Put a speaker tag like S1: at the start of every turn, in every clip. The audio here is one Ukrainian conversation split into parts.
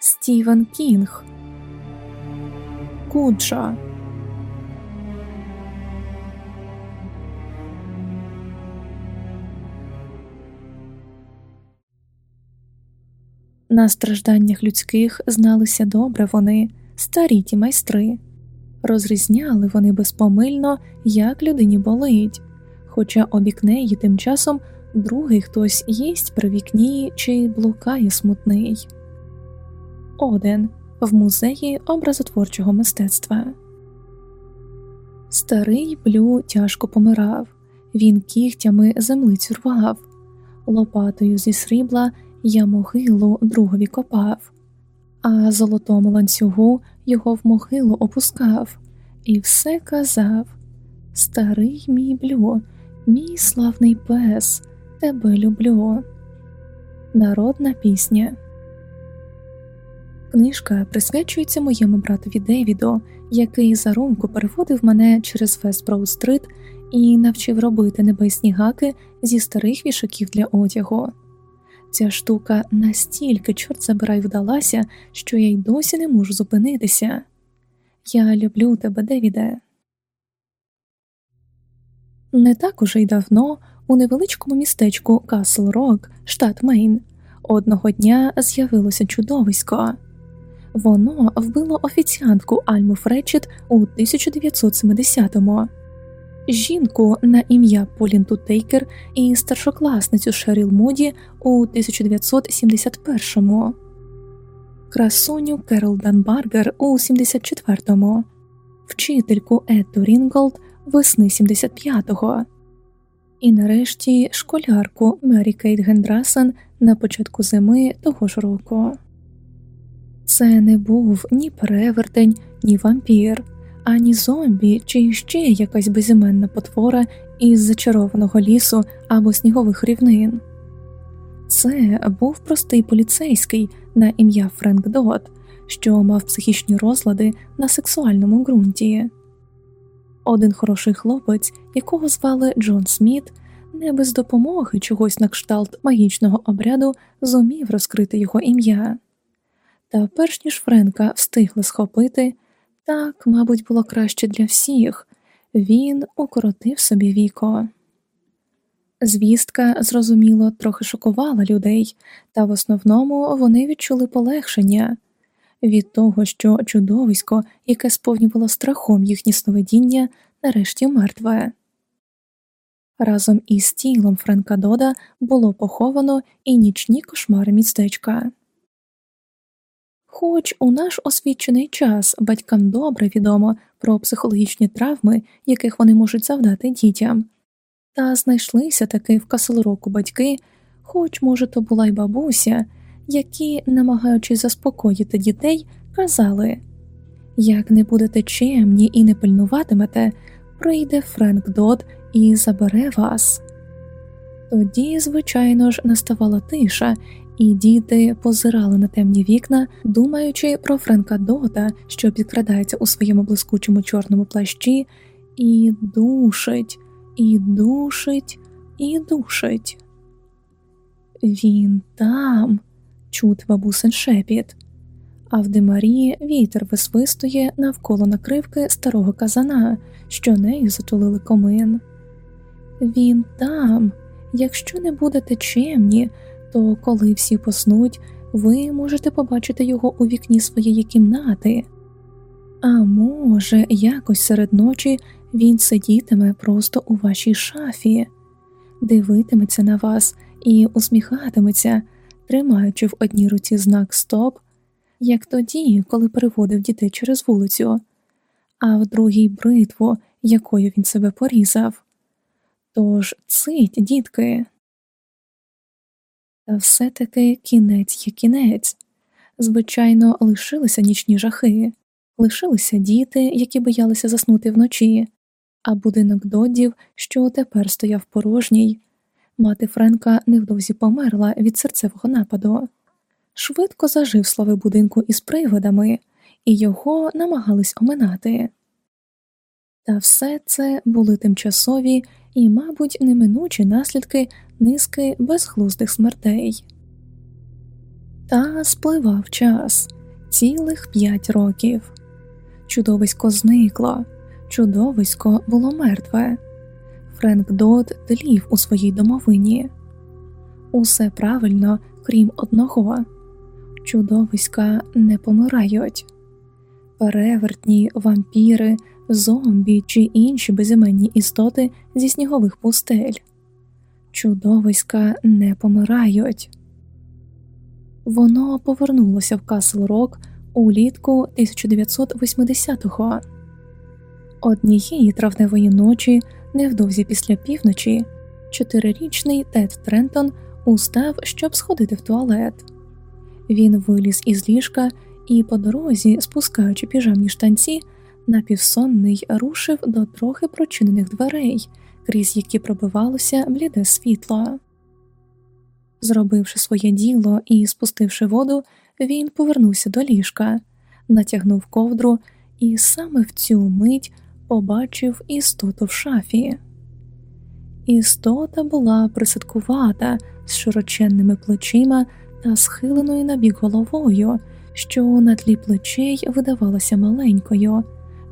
S1: Стівен Кінг, Куджа. На стражданнях людських зналися добре вони, старі ті майстри, розрізняли вони безпомильно, як людині болить, хоча обік неї тим часом другий хтось їсть при вікні чи блукає смутний. Один в музеї образотворчого мистецтва. Старий блю тяжко помирав, він кігтями землицю рвав, лопатою зі срібла я могилу другові копав, а золотому ланцюгу його в могилу опускав, і все казав Старий мій блю, мій славний пес, тебе люблю. Народна пісня. Книжка присвячується моєму братові Девіду, який за румку переводив мене через Вестброу-стрит і навчив робити небесні гаки зі старих вішаків для одягу. Ця штука настільки, чорт забирай, вдалася, що я й досі не можу зупинитися. Я люблю тебе, Девіде. Не так уже й давно у невеличкому містечку Касл Рок, штат Мейн, одного дня з'явилося чудовисько. Воно вбило офіціантку Альму Фречет у 1970-му жінку на ім'я Полін Тутейкер і старшокласницю Шеріл Муді у 1971-му, красуню Керол Данбаргер у 74-му, вчительку Етту Рінголд весни 75-го, і нарешті школярку Мері Кейт Гендрасен на початку зими того ж року. Це не був ні перевертень, ні вампір ані зомбі, чи ще якась безіменна потвора із зачарованого лісу або снігових рівнин. Це був простий поліцейський на ім'я Френк Додд, що мав психічні розлади на сексуальному ґрунті. Один хороший хлопець, якого звали Джон Сміт, не без допомоги чогось на кшталт магічного обряду зумів розкрити його ім'я. Та перш ніж Френка встигли схопити, так, мабуть, було краще для всіх він укоротив собі віко. Звістка, зрозуміло, трохи шокувала людей, та в основному вони відчули полегшення від того, що чудовисько, яке сповнювало страхом їхнє сновидіння, нарешті мертве. Разом із тілом Френка Дода було поховано і нічні кошмари містечка. Хоч у наш освічений час батькам добре відомо про психологічні травми, яких вони можуть завдати дітям, та знайшлися таки в Каселроку батьки, хоч, може, то була й бабуся, які, намагаючись заспокоїти дітей, казали як не будете чемні і не пильнуватимете, прийде Френк Дод і забере вас. Тоді, звичайно ж, наставала тиша, і діти позирали на темні вікна, думаючи про Френка Дота, що підкрадається у своєму блискучому чорному плащі, і душить, і душить, і душить. Він там, чут бабусин шепіт, а в димарі вітер висвистує навколо накривки старого казана, що нею затулили комин. Він там, якщо не будете чемні то коли всі поснуть, ви можете побачити його у вікні своєї кімнати. А може, якось серед ночі він сидітиме просто у вашій шафі, дивитиметься на вас і усміхатиметься, тримаючи в одній руці знак Стоп, як тоді, коли переводив дітей через вулицю, а в другій бритву, якою він себе порізав. Тож цить, дітки. Та все-таки кінець є кінець. Звичайно, лишилися нічні жахи, лишилися діти, які боялися заснути вночі, а будинок додів, що тепер стояв порожній. Мати Френка невдовзі померла від серцевого нападу. Швидко зажив слави будинку із приводами, і його намагались оминати. Та все це були тимчасові і, мабуть, неминучі наслідки низки безглуздих смертей. Та спливав час цілих п'ять років. Чудовисько зникло, чудовисько було мертве. Френк Дод тлів у своїй домовині. Усе правильно, крім одного чудовиська не помирають. Перевертні, вампіри, зомбі чи інші безіменні істоти зі снігових пустель. Чудовиська не помирають. Воно повернулося в Касл Рок улітку 1980-го. Однієї травневої ночі, невдовзі після півночі, чотирирічний Тед Трентон устав, щоб сходити в туалет. Він виліз із ліжка і по дорозі, спускаючи піжамні штанці, напівсонний рушив до трохи прочинених дверей, крізь які пробивалося бліде світло. Зробивши своє діло і спустивши воду, він повернувся до ліжка, натягнув ковдру і саме в цю мить побачив істоту в шафі. Істота була присадкувата з широченними плечима та схиленою набік головою, що на тлі плечей видавалася маленькою,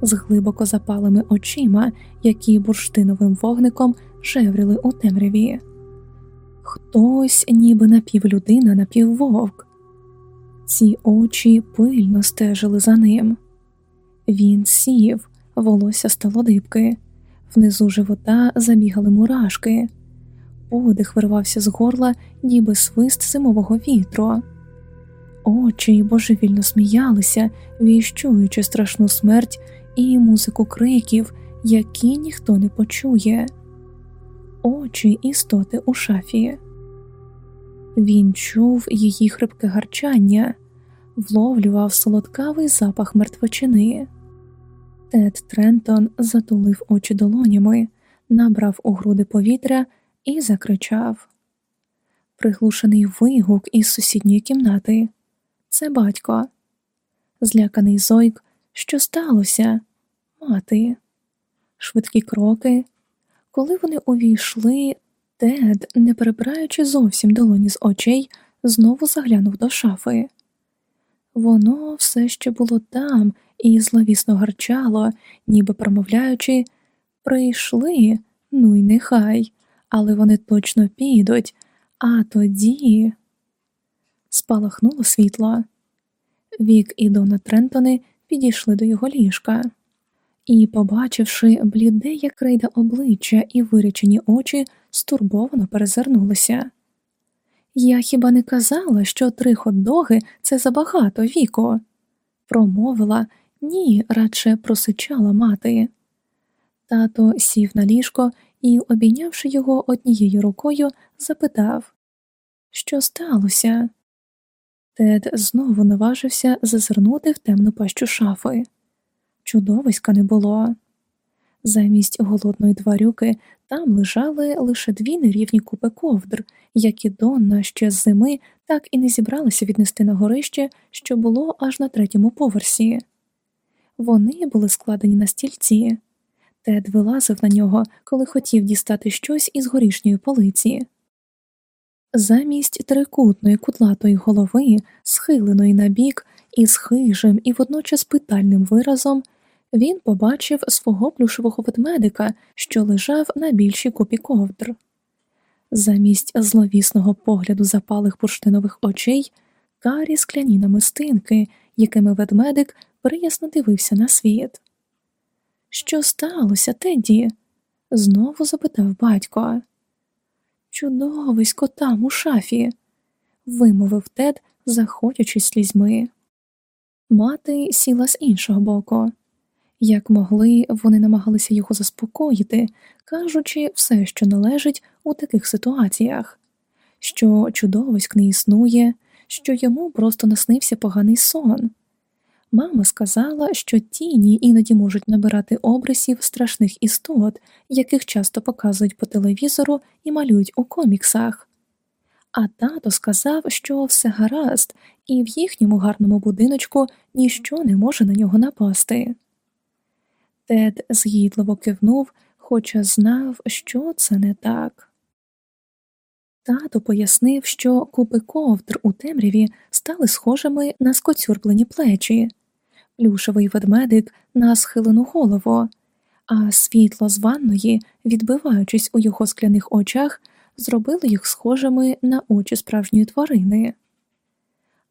S1: з глибоко запалими очима, які бурштиновим вогником жевріли у темряві. Хтось, ніби напівлюдина, напіввовк. Ці очі пильно стежили за ним. Він сів, волосся стало дибки, внизу живота забігали мурашки, подих вирвався з горла, ніби свист зимового вітру. Очі божевільно сміялися, віщуючи страшну смерть і музику криків, які ніхто не почує очі істоти у шафі. Він чув її хрипке гарчання, вловлював солодкавий запах мертвочини. Тед Трентон затулив очі долонями, набрав у груди повітря і закричав. Приглушений вигук із сусідньої кімнати. Це батько. Зляканий зойк, що сталося, мати, швидкі кроки, коли вони увійшли, Тед, не перебираючи зовсім долоні з очей, знову заглянув до шафи. Воно все ще було там і зловісно гарчало, ніби промовляючи прийшли, ну й нехай, але вони точно підуть, а тоді спалахнуло світло. Вік і Дона Трентони підійшли до його ліжка і, побачивши бліде, як крейда обличчя і вирічені очі, стурбовано перезирнулися. Я хіба не казала, що три хот-доги – це забагато віко? Промовила ні, радше просичала мати. Тато сів на ліжко і, обійнявши його однією рукою, запитав, що сталося? Тед знову наважився зазирнути в темну пащу шафи чудовиська не було. Замість голодної тварюки там лежали лише дві нерівні купи ковдр, які Донна ще з зими так і не зібралися віднести на горище, що було аж на третьому поверсі. Вони були складені на стільці. Тед вилазив на нього, коли хотів дістати щось із горішньої полиці. Замість трикутної кудлатої голови, схиленої на бік, із хижим і водночас питальним виразом, він побачив свого плюшового ведмедика, що лежав на більшій купі ковдр. Замість зловісного погляду запалих бурштинових очей карі скляні намистинки, якими ведмедик приясно дивився на світ. Що сталося, Теді? знову запитав батько. Чудовисько там, у шафі, вимовив Тед, заходячи слізьми. Мати сіла з іншого боку. Як могли, вони намагалися його заспокоїти, кажучи все, що належить у таких ситуаціях, що чудовиськ не існує, що йому просто наснився поганий сон. Мама сказала, що тіні іноді можуть набирати обрисів страшних істот, яких часто показують по телевізору і малюють у коміксах. А тато сказав, що все гаразд, і в їхньому гарному будиночку ніщо не може на нього напасти. Тед згідливо кивнув, хоча знав, що це не так. Тато пояснив, що купи ковдр у темряві стали схожими на скоцюрблені плечі, плюшевий ведмедик на схилену голову, а світло з ванної, відбиваючись у його скляних очах, зробило їх схожими на очі справжньої тварини.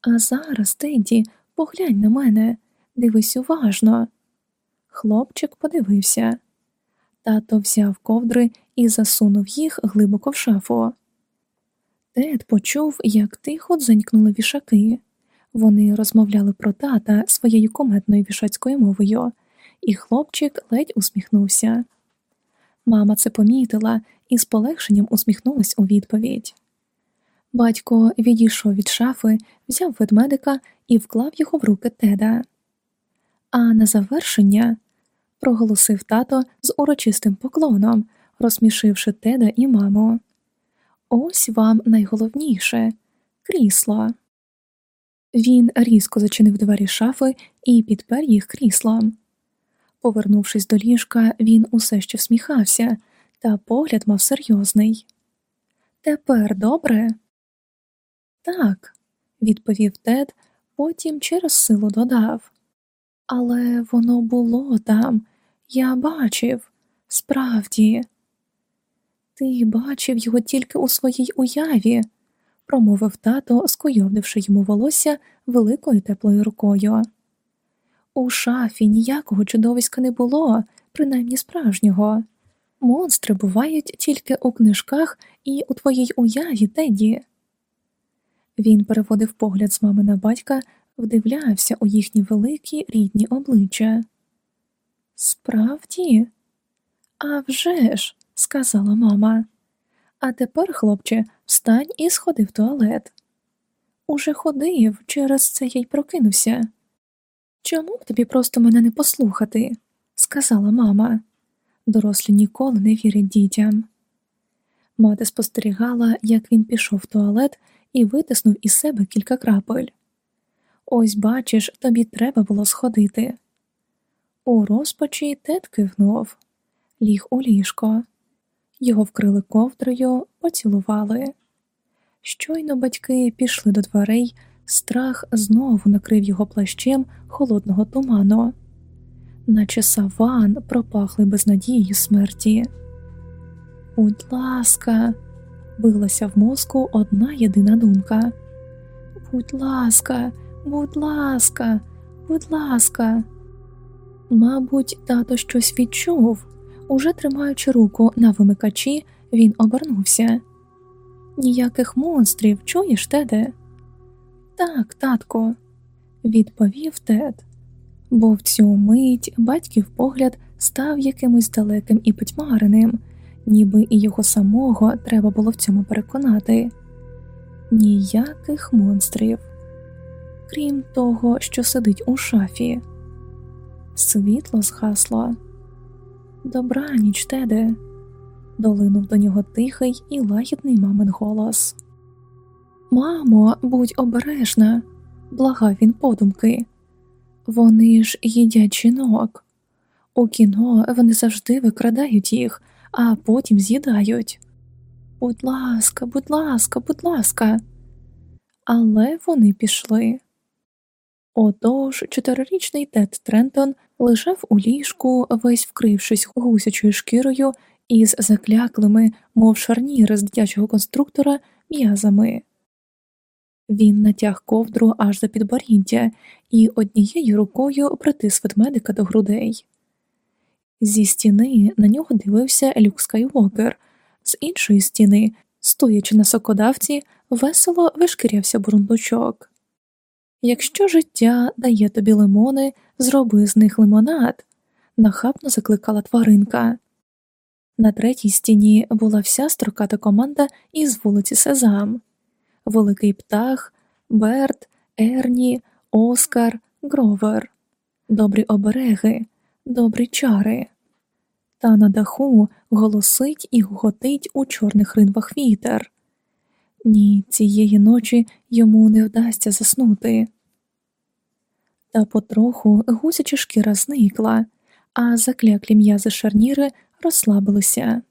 S1: А зараз, Теді, поглянь на мене, дивись уважно. Хлопчик подивився. Тато взяв ковдри і засунув їх глибоко в шафу. Тед почув, як тихо дзенькнули вішаки. Вони розмовляли про тата своєю кометною вішацькою мовою, і хлопчик ледь усміхнувся. Мама це помітила і з полегшенням усміхнулась у відповідь. Батько відійшов від шафи, взяв ведмедика і вклав його в руки теда. А на завершення проголосив тато з урочистим поклоном, розсмішивши теда і маму. Ось вам найголовніше крісло. Він різко зачинив двері шафи і підпер їх кріслом. Повернувшись до ліжка, він усе ще всміхався, та погляд мав серйозний. Тепер добре? Так, відповів Тед, потім через силу додав. Але воно було там, я бачив, справді. Ти бачив його тільки у своїй уяві, промовив тато, скойовдивши йому волосся великою теплою рукою. У шафі ніякого чудовиська не було, принаймні справжнього. Монстри бувають тільки у книжках і у твоїй уяві, Теді. Він переводив погляд з мами на батька, вдивлявся у їхні великі рідні обличчя. Справді? «А вже ж!» – сказала мама. А тепер, хлопче, встань і сходи в туалет. Уже ходив, через це я й прокинувся. Чому б тобі просто мене не послухати? сказала мама. Дорослі ніколи не вірять дітям. Мати спостерігала, як він пішов в туалет і витиснув із себе кілька крапель. Ось, бачиш, тобі треба було сходити. У розпачі тет кивнув, ліг у ліжко. Його вкрили ковдрою, поцілували. Щойно батьки пішли до дверей, страх знову накрив його плащем холодного туману, наче саван пропахли безнадією смерті. Будь ласка, билася в мозку одна єдина думка. Будь ласка, будь ласка, будь ласка. Мабуть, тато щось відчув. Уже тримаючи руку на вимикачі, він обернувся. Ніяких монстрів, чуєш, теде? Так, татко, відповів тед, бо в цю мить батьків погляд став якимось далеким і потьмареним, ніби і його самого треба було в цьому переконати. Ніяких монстрів, крім того, що сидить у шафі. Світло згасло. Добраніч, теде, долинув до нього тихий і лагідний мамин голос. Мамо, будь обережна, благав він подумки. Вони ж їдять жінок. У кіно вони завжди викрадають їх, а потім з'їдають. Будь ласка, будь ласка, будь ласка. Але вони пішли. Отож чотирирічний Тед Трентон лежав у ліжку, весь вкрившись гусячою шкірою із закляклими, мов шарніри з дитячого конструктора, м'язами. Він натяг ковдру аж за підборіддя і однією рукою притис ведмедика до грудей. Зі стіни на нього дивився Люк Скайвокер, з іншої стіни, стоячи на сокодавці, весело вишкірявся бурундучок. Якщо життя дає тобі лимони, зроби з них лимонад, нахабно закликала тваринка. На третій стіні була вся строката команда із вулиці Сезам, Великий Птах, Берт, Ерні, Оскар, Гровер, добрі обереги, добрі чари. Та на даху голосить і гоготить у чорних ринвах вітер. Ні, цієї ночі йому не вдасться заснути. Та потроху гусяча шкіра зникла, а закляклі м'язи шарніри розслабилися.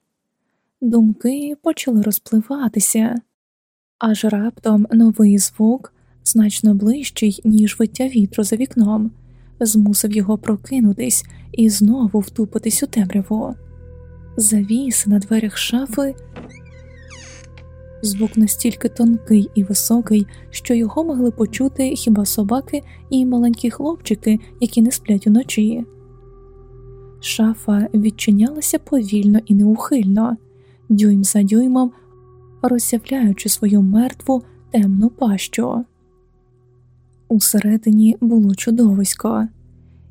S1: Думки почали розпливатися. Аж раптом новий звук, значно ближчий, ніж виття вітру за вікном, змусив його прокинутись і знову втупитись у темряву. Завіс на дверях шафи. Звук настільки тонкий і високий, що його могли почути хіба собаки і маленькі хлопчики, які не сплять уночі. Шафа відчинялася повільно і неухильно, дюйм за дюймом, розсявляючи свою мертву темну пащу. Усередині було чудовисько,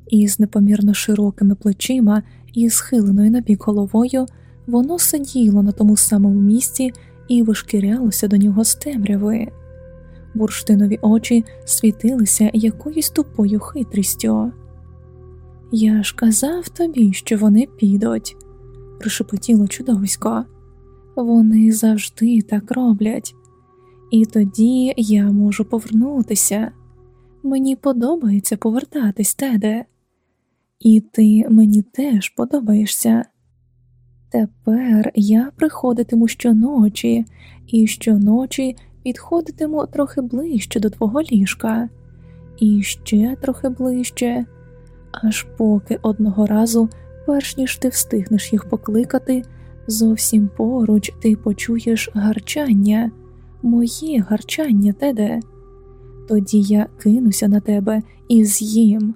S1: і з непомірно широкими плечима і схиленою на бік головою воно сиділо на тому самому місці і вишкірялося до нього з темряви. Бурштинові очі світилися якоюсь тупою хитрістю. Я ж казав тобі, що вони підуть, прошепотіло чудовисько. Вони завжди так роблять, і тоді я можу повернутися. Мені подобається повертатись, теде, і ти мені теж подобаєшся. Тепер я приходитиму щоночі, і щоночі підходитиму трохи ближче до твого ліжка, і ще трохи ближче, аж поки одного разу, перш ніж ти встигнеш їх покликати, зовсім поруч ти почуєш гарчання, моє гарчання теде. Тоді я кинуся на тебе і з'їм,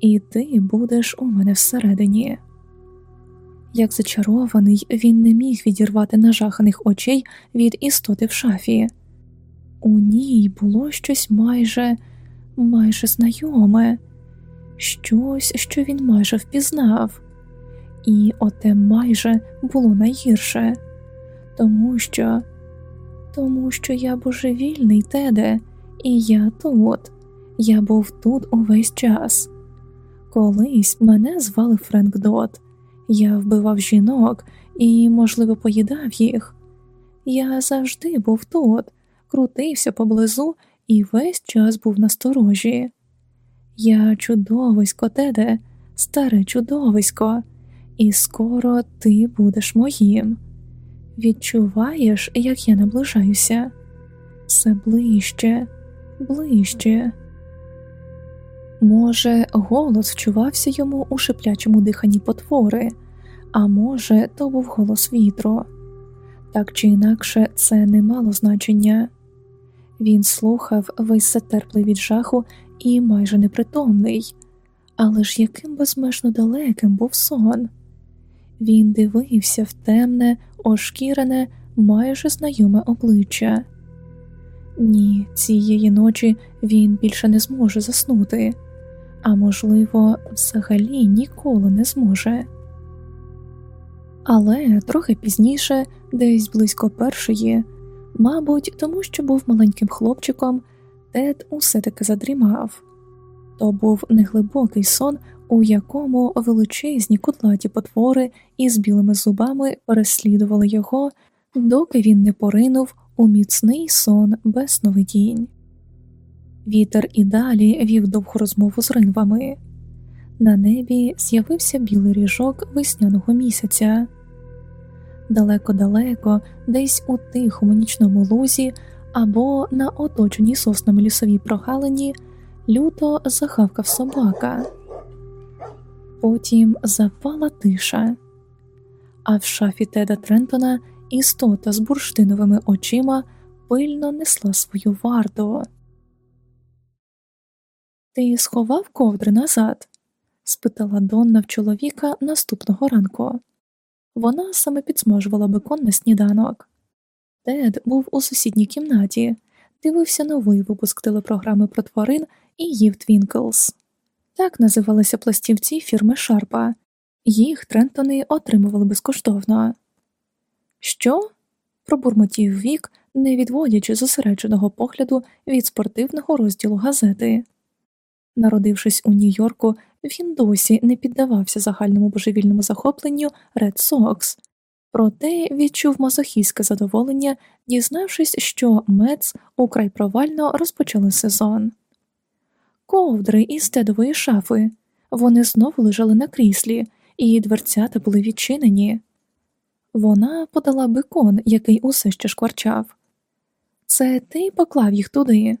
S1: і ти будеш у мене всередині. Як зачарований, він не міг відірвати нажаханих очей від істоти в шафі. У ній було щось майже, майже знайоме, щось, що він майже впізнав, і оте майже було найгірше, тому що, тому що я божевільний, теде, і я тут, я був тут увесь час. Колись мене звали Френк Дот. Я вбивав жінок і, можливо, поїдав їх. Я завжди був тут, крутився поблизу і весь час був насторожі. Я чудовисько, теде, старе чудовисько, і скоро ти будеш моїм. Відчуваєш, як я наближаюся? Все ближче, ближче. Може, голос вчувався йому у шиплячому диханні потвори, а може, то був голос вітру. Так чи інакше, це не мало значення. Він слухав весь затерплий від жаху і майже непритомний, але ж яким безмежно далеким був сон. Він дивився в темне, ошкірене, майже знайоме обличчя. Ні, цієї ночі він більше не зможе заснути а можливо, взагалі ніколи не зможе. Але трохи пізніше, десь близько першої, мабуть, тому що був маленьким хлопчиком, Тед усе таки задрімав. То був неглибокий сон, у якому величезні кудлаті потвори із білими зубами переслідували його, доки він не поринув у міцний сон без сновидінь. Вітер і далі вів довгу розмову з ринвами. На небі з'явився білий ріжок весняного місяця. Далеко-далеко, десь у тихому нічному лузі або на оточеній соснами лісовій прогалині, люто захавкав собака. Потім запала тиша, а в шафі Теда Трентона істота з бурштиновими очима пильно несла свою варту. Ти сховав ковдри назад? спитала Донна в чоловіка наступного ранку. Вона саме підсмажувала бекон на сніданок. Тед був у сусідній кімнаті, дивився новий випуск телепрограми про тварин і їв Твінклс. Так називалися пластівці фірми Шарпа, їх Трентони отримували безкоштовно. Що? пробурмотів вік, не відводячи зосередженого погляду від спортивного розділу газети. Народившись у Нью-Йорку, він досі не піддавався загальному божевільному захопленню Ред Сокс, проте відчув мазохістське задоволення, дізнавшись, що Мец украй провально розпочали сезон. Ковдри із тедової шафи вони знову лежали на кріслі, і дверцята були відчинені. Вона подала бекон, який усе ще шкварчав. Це ти поклав їх туди?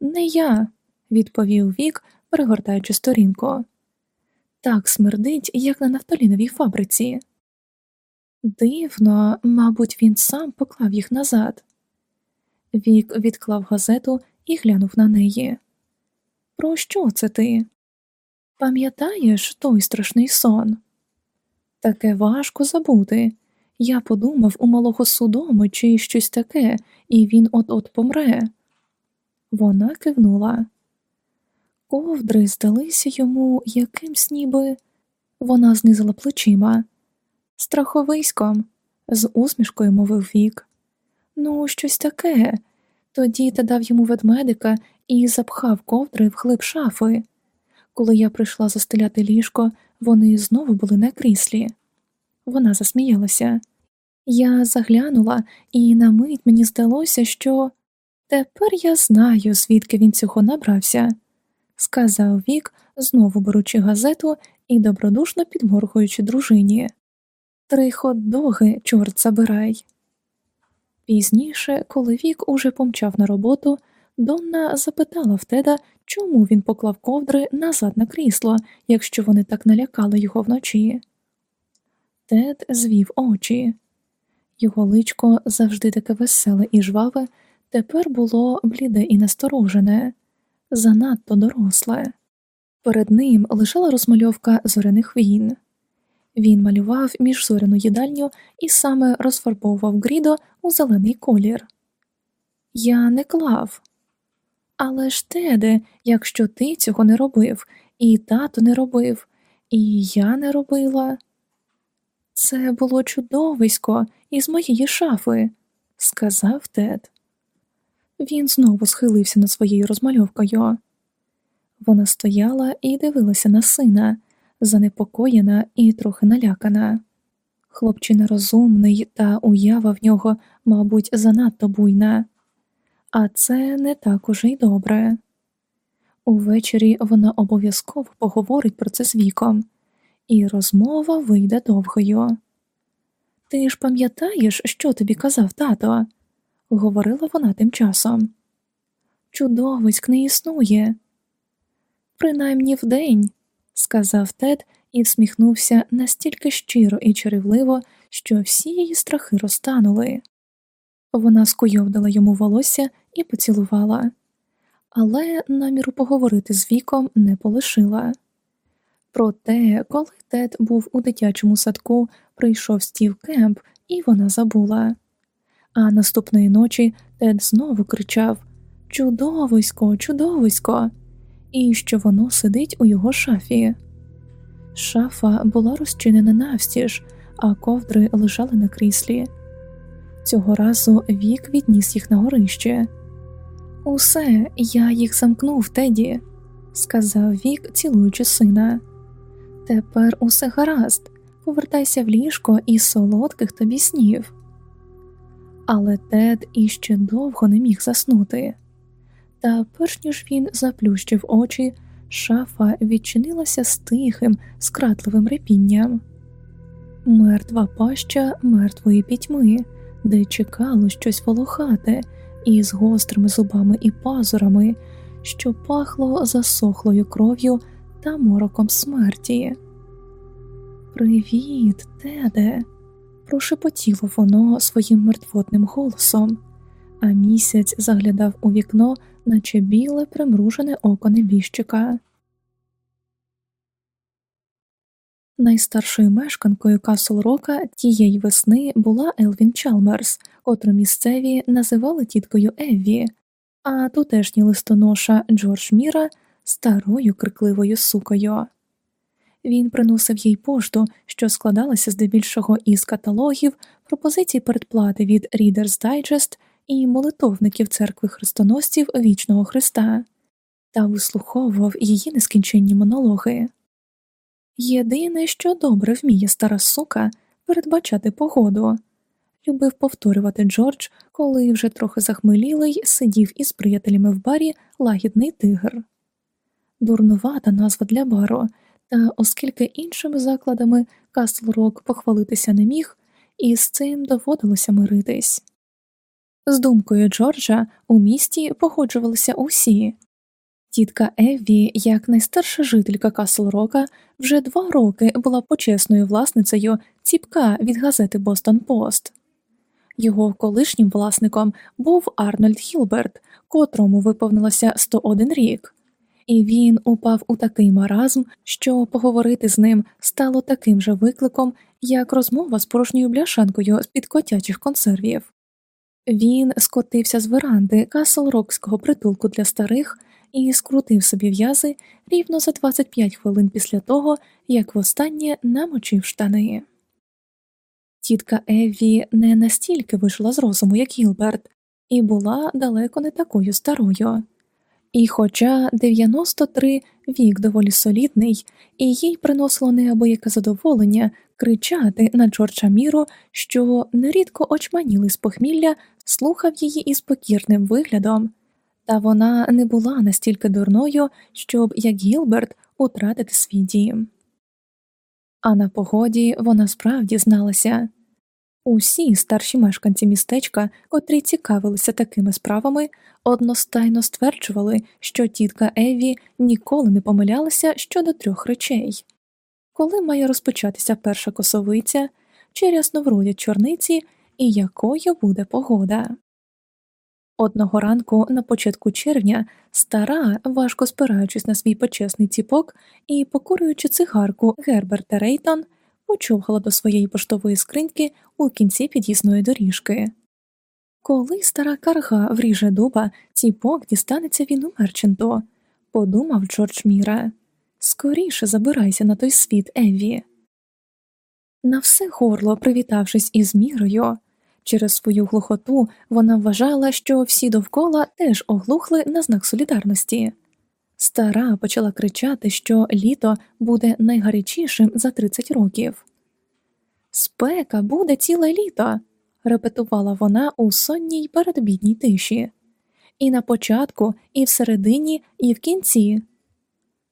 S1: Не я, відповів Вік, перегортаючи сторінку. Так смердить, як на нафталіновій фабриці. Дивно, мабуть, він сам поклав їх назад. Вік відклав газету і глянув на неї. Про що це ти? Пам'ятаєш той страшний сон? Таке важко забути. Я подумав у малого судому чи щось таке, і він от-от помре. Вона кивнула. Ковдри здалися йому якимсь ніби. Вона знизила плечима. Страховиськом, з усмішкою мовив вік. Ну, щось таке. Тоді та дав йому ведмедика і запхав ковдри в глиб шафи. Коли я прийшла застеляти ліжко, вони знову були на кріслі. Вона засміялася. Я заглянула, і на мить мені здалося, що тепер я знаю, звідки він цього набрався, сказав Вік, знову беручи газету і добродушно підморгуючи дружині. Три хот-доги, чорт забирай. Пізніше, коли Вік уже помчав на роботу, Донна запитала в Теда, чому він поклав ковдри назад на крісло, якщо вони так налякали його вночі. Тед звів очі. Його личко завжди таке веселе і жваве, тепер було бліде і насторожене, занадто доросле. Перед ним лежала розмальовка зоряних війн. Він малював міжзоряну їдальню і саме розфарбовував Грідо у зелений колір. Я не клав. Але ж теде, якщо ти цього не робив, і тато не робив, і я не робила. Це було чудовисько із моєї шафи, сказав Тед. Він знову схилився над своєю розмальовкою. Вона стояла і дивилася на сина, занепокоєна і трохи налякана. Хлопчина розумний, та уява в нього, мабуть, занадто буйна, а це не так уже й добре. Увечері вона обов'язково поговорить про це з віком, і розмова вийде довгою. Ти ж пам'ятаєш, що тобі казав тато? Говорила вона тим часом. Чудовиськ не існує. Принаймні вдень, сказав Тед і всміхнувся настільки щиро і чарівливо, що всі її страхи розтанули. Вона скуйовдила йому волосся і поцілувала, але наміру поговорити з віком не полишила. Проте, коли Тед був у дитячому садку, прийшов Стів Кемп, і вона забула. А наступної ночі Тед знову кричав Чудовисько, чудовисько, і що воно сидить у його шафі. Шафа була розчинена навстіж, а ковдри лежали на кріслі. Цього разу Вік відніс їх на горище. Усе, я їх замкнув, Теді, сказав Вік, цілуючи сина. Тепер усе гаразд, повертайся в ліжко і солодких тобі снів. Але Тед іще довго не міг заснути, та перш ніж він заплющив очі, шафа відчинилася з тихим, скратливим репінням. Мертва паща мертвої пітьми, де чекало щось волохате із гострими зубами і пазурами, що пахло засохлою кров'ю та мороком смерті. Привіт, Теде, прошепотіло воно своїм мертвотним голосом, а місяць заглядав у вікно, наче біле примружене око небіжчика. Найстаршою мешканкою Касл Рока тієї весни була Елвін Чалмерс, котру місцеві називали тіткою Евві, а тутешній листоноша Джордж Міра старою крикливою сукою. Він приносив їй пошту, що складалася здебільшого із каталогів, пропозицій передплати від Reader's Digest і молитовників церкви хрестоносців вічного Христа, та вислуховував її нескінченні монологи. Єдине, що добре вміє стара сука передбачати погоду, любив повторювати Джордж, коли вже трохи захмелілий сидів із приятелями в барі лагідний тигр. Дурнувата назва для бару, та оскільки іншими закладами Касл Рок похвалитися не міг, і з цим доводилося миритись. З думкою Джорджа у місті погоджувалися усі. Тітка Евві, як найстарша жителька Касл Рока, вже два роки була почесною власницею ціпка від газети Бостон Пост. Його колишнім власником був Арнольд Гілберт, котрому виповнилося 101 рік, і він упав у такий маразм, що поговорити з ним стало таким же викликом, як розмова з порожньою бляшанкою з під котячих консервів. Він скотився з веранди Касл-Рокського притулку для старих і скрутив собі в'язи рівно за 25 хвилин після того, як востаннє намочив штани. Тітка Еві не настільки вийшла з розуму, як Гілберт, і була далеко не такою старою. І, хоча 93 вік доволі солідний, і їй приносило неабияке задоволення кричати на Джорджа Міру, що нерідко очманіли з похмілля, слухав її із покірним виглядом, та вона не була настільки дурною, щоб, як Гілберт, утратити свій дім. А на погоді вона справді зналася. Усі старші мешканці містечка, котрі цікавилися такими справами, одностайно стверджували, що тітка Еві ніколи не помилялася щодо трьох речей коли має розпочатися перша косовиця, чи рясно вродять чорниці, і якою буде погода. Одного ранку на початку червня стара, важко спираючись на свій почесний ціпок і покурюючи цигарку Герберта Рейтон, почовгала до своєї поштової скриньки у кінці під'їзної доріжки. Коли стара карга вріже дуба, ціпок дістанеться він у Мерченто, подумав Джордж Міра. Скоріше забирайся на той світ, Еві. На все горло, привітавшись із мірою, через свою глухоту вона вважала, що всі довкола теж оглухли на знак солідарності. Стара почала кричати, що літо буде найгарячішим за 30 років. Спека буде ціле літо, репетувала вона у сонній передобідній тиші, і на початку, і всередині, і в кінці.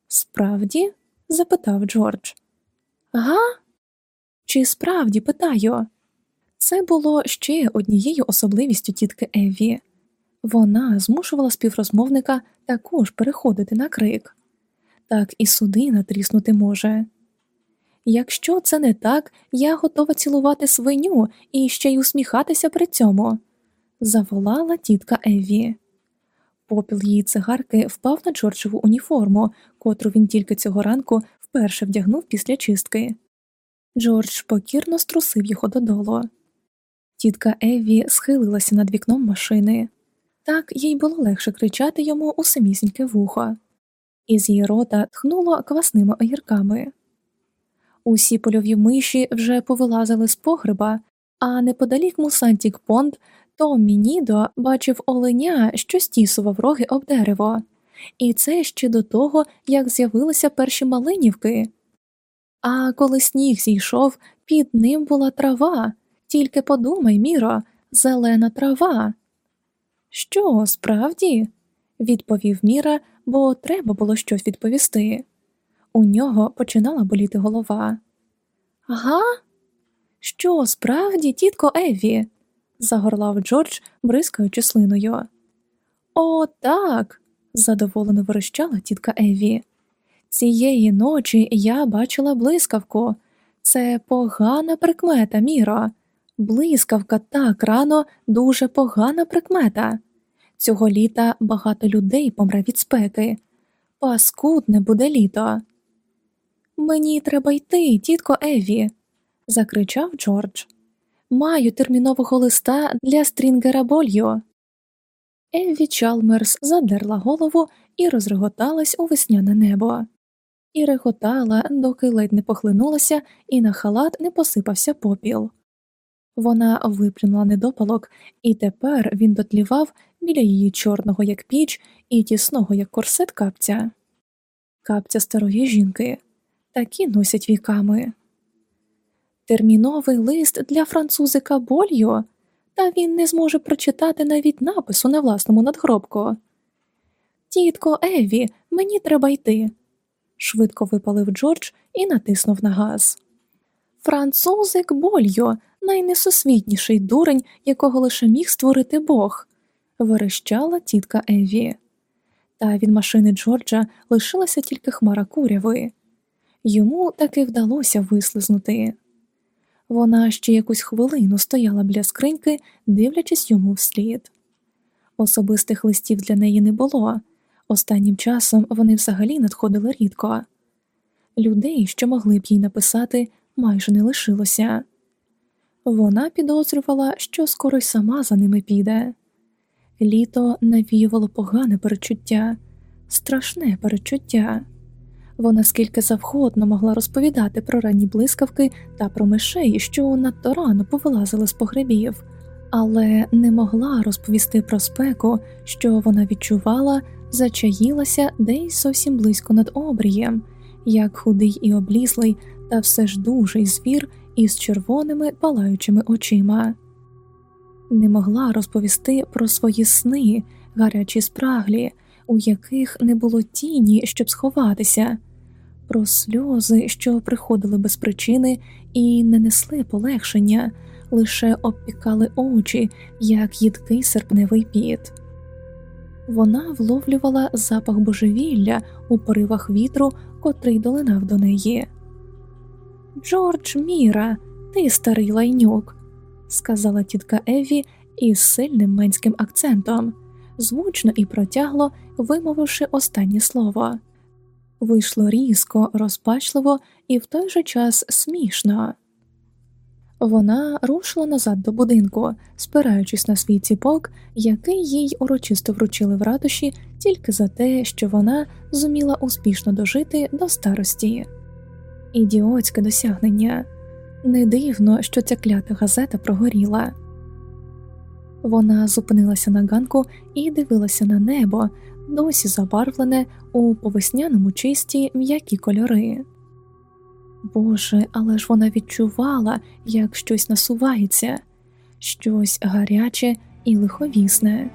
S1: Справді? запитав Джордж. Га? Чи справді питаю? Це було ще однією особливістю тітки Еві. Вона змушувала співрозмовника також переходити на крик. Так і суди натріснути може. Якщо це не так, я готова цілувати свиню і ще й усміхатися при цьому, заволала тітка Еві. Попіл її цигарки впав на Джорджеву уніформу, котру він тільки цього ранку вперше вдягнув після чистки. Джордж покірно струсив його додолу. Тітка Еві схилилася над вікном машини. Так їй було легше кричати йому у самісіньке вухо, із її рота тхнуло квасними огірками. Усі польові миші вже повилазили з погреба, а неподалік Мусантік Понд Томмі Нідо бачив оленя, що стісував роги об дерево, і це ще до того, як з'явилися перші малинівки. А коли сніг зійшов, під ним була трава, тільки подумай, Міро, зелена трава. Що, справді? відповів Міра, бо треба було щось відповісти. У нього починала боліти голова. Ага? Що, справді, тітко Еві? загорлав Джордж, бризкаючи слиною. О, так. задоволено верещала тітка Еві. Цієї ночі я бачила блискавку. Це погана прикмета, Міро. Блискавка так рано дуже погана прикмета. Цього літа багато людей помре від спеки. Паскудне буде літо. Мені треба йти, тітко Еві, закричав Джордж. Маю термінового листа для Стрінгера Больо. Евві Чалмерс задерла голову і розреготалась у весняне небо, і реготала, доки ледь не похлинулася, і на халат не посипався попіл. Вона виплюнула недопалок, і тепер він дотлівав біля її чорного, як піч, і тісного, як корсет капця. Капця старої жінки такі носять віками терміновий лист для французика Больо, та він не зможе прочитати навіть напису на власному надгробку. Тітко Еві, мені треба йти, швидко випалив Джордж і натиснув на газ. Французик Больо, найнесусвітніший дурень, якого лише міг створити Бог, верещала тітка Еві. Та від машини Джорджа лишилася тільки хмара куряви. Йому таки вдалося вислизнути. Вона ще якусь хвилину стояла біля скриньки, дивлячись йому вслід. Особистих листів для неї не було, останнім часом вони взагалі надходили рідко. Людей, що могли б їй написати, майже не лишилося. Вона підозрювала, що скоро й сама за ними піде. Літо навіювало погане перечуття, страшне перечуття. Вона скільки завгодно могла розповідати про ранні блискавки та про мишей, що надто рано повилазили з погребів, але не могла розповісти про спеку, що вона відчувала, зачаїлася десь зовсім близько над обрієм, як худий і облізлий, та все ж дужий звір із червоними палаючими очима. Не могла розповісти про свої сни, гарячі спраглі, у яких не було тіні, щоб сховатися про сльози, що приходили без причини і не несли полегшення, лише обпікали очі, як їдкий серпневий піт. Вона вловлювала запах божевілля у поривах вітру, котрий долинав до неї. Джордж Міра, ти старий лайнюк, сказала тітка Еві із сильним менським акцентом, звучно і протягло вимовивши останнє слово вийшло різко, розпачливо і в той же час смішно. Вона рушила назад до будинку, спираючись на свій ціпок, який їй урочисто вручили в ратуші тільки за те, що вона зуміла успішно дожити до старості. Ідіотське досягнення не дивно, що ця клята газета прогоріла. Вона зупинилася на ганку і дивилася на небо, досі забарвлене у повесняному чисті м'які кольори. Боже, але ж вона відчувала, як щось насувається, щось гаряче і лиховісне.